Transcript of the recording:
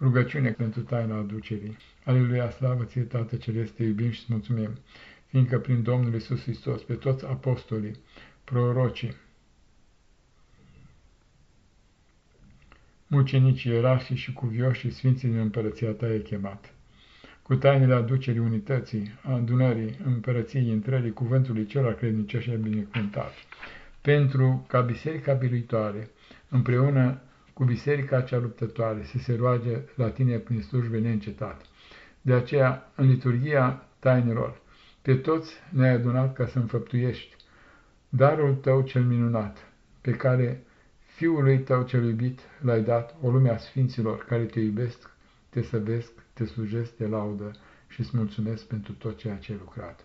Rugăciune pentru taina aducerii. Aleluia, slavă ție, Tată Celeste, te iubim și îți mulțumim, fiindcă prin Domnul Isus Hristos, pe toți apostolii, prorocii, mucenicii, ierarhii și cuvioșii Sfinții din împărăția ta e chemat. Cu tainele aducerii unității, adunării, împărăției, intrării, cuvântului celor credincioși e binecuvântat. Pentru ca biserica biruitoare, împreună cu biserica cea luptătoare, să se roage la tine prin slujbe neîncetat. De aceea, în liturgia tainelor, pe toți ne-ai adunat ca să înfăptuiești darul tău cel minunat, pe care Fiului tău cel iubit l-ai dat o lume a sfinților care te iubesc, te săvesc, te slujesc, te laudă și îți mulțumesc pentru tot ceea ce ai lucrat.